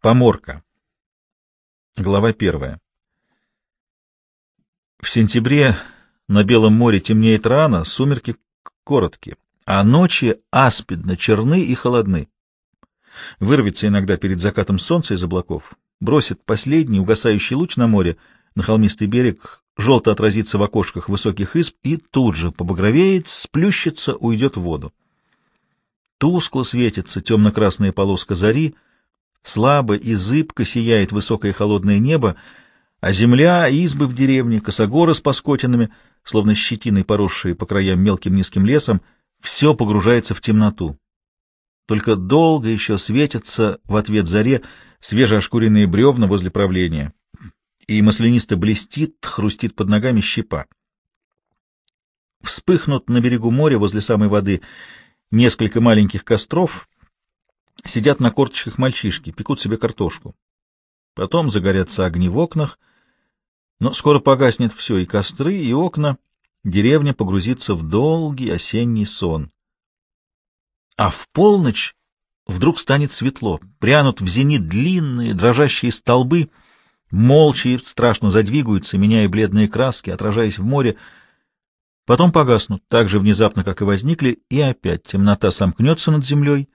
Поморка. Глава первая. В сентябре на Белом море темнеет рано, сумерки короткие, а ночи аспидно черны и холодны. Вырвется иногда перед закатом солнца из облаков, бросит последний угасающий луч на море, на холмистый берег, желто отразится в окошках высоких изб и тут же побагровеет, сплющится, уйдет в воду. Тускло светится темно-красная полоска зари, слабо и зыбко сияет высокое холодное небо, а земля, избы в деревне, косогоры с паскотинами, словно щетиной поросшие по краям мелким низким лесом, все погружается в темноту. Только долго еще светятся в ответ заре свежеошкуренные бревна возле правления, и маслянисто блестит, хрустит под ногами щепа. Вспыхнут на берегу моря возле самой воды несколько маленьких костров, сидят на корточках мальчишки, пекут себе картошку. Потом загорятся огни в окнах, но скоро погаснет все, и костры, и окна, деревня погрузится в долгий осенний сон. А в полночь вдруг станет светло, прянут в зенит длинные дрожащие столбы, молча и страшно задвигаются, меняя бледные краски, отражаясь в море, потом погаснут так же внезапно, как и возникли, и опять темнота сомкнется над землей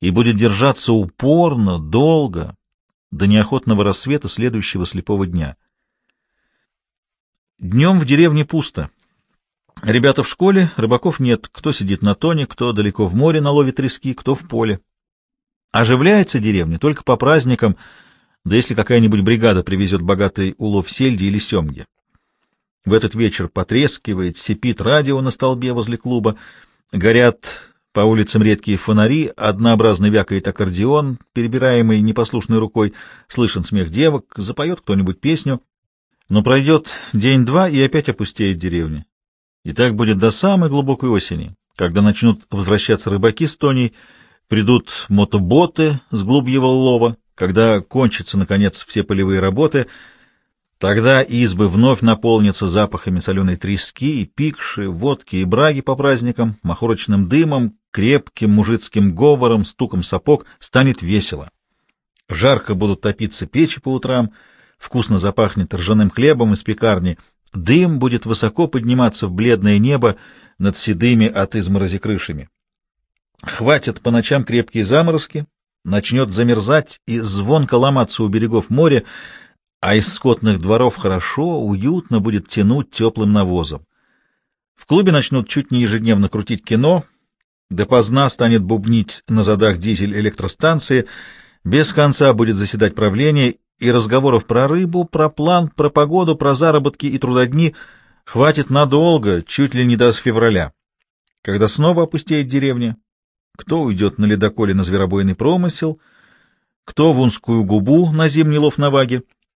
и будет держаться упорно, долго, до неохотного рассвета следующего слепого дня. Днем в деревне пусто. Ребята в школе, рыбаков нет. Кто сидит на тоне, кто далеко в море наловит трески, кто в поле. Оживляется деревня только по праздникам, да если какая-нибудь бригада привезет богатый улов сельди или семги. В этот вечер потрескивает, сипит радио на столбе возле клуба, горят по улицам редкие фонари, однообразно вякает аккордеон, перебираемый непослушной рукой, слышен смех девок, запоет кто-нибудь песню. Но пройдет день-два, и опять опустеет деревня. И так будет до самой глубокой осени, когда начнут возвращаться рыбаки с Тоней, придут мотоботы с глубьего лова, когда кончатся, наконец, все полевые работы, тогда избы вновь наполнятся запахами соленой трески и пикши, водки и браги по праздникам, махорочным дымом, крепким мужицким говором, стуком сапог, станет весело. Жарко будут топиться печи по утрам — вкусно запахнет ржаным хлебом из пекарни, дым будет высоко подниматься в бледное небо над седыми от изморози крышами. Хватит по ночам крепкие заморозки, начнет замерзать и звонко ломаться у берегов моря, а из скотных дворов хорошо, уютно будет тянуть теплым навозом. В клубе начнут чуть не ежедневно крутить кино, допоздна станет бубнить на задах дизель электростанции, без конца будет заседать правление, и разговоров про рыбу, про план, про погоду, про заработки и трудодни хватит надолго, чуть ли не до февраля, когда снова опустеет деревня. Кто уйдет на ледоколе на зверобойный промысел, кто в Унскую губу на зимний лов на ваге —